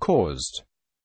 caused.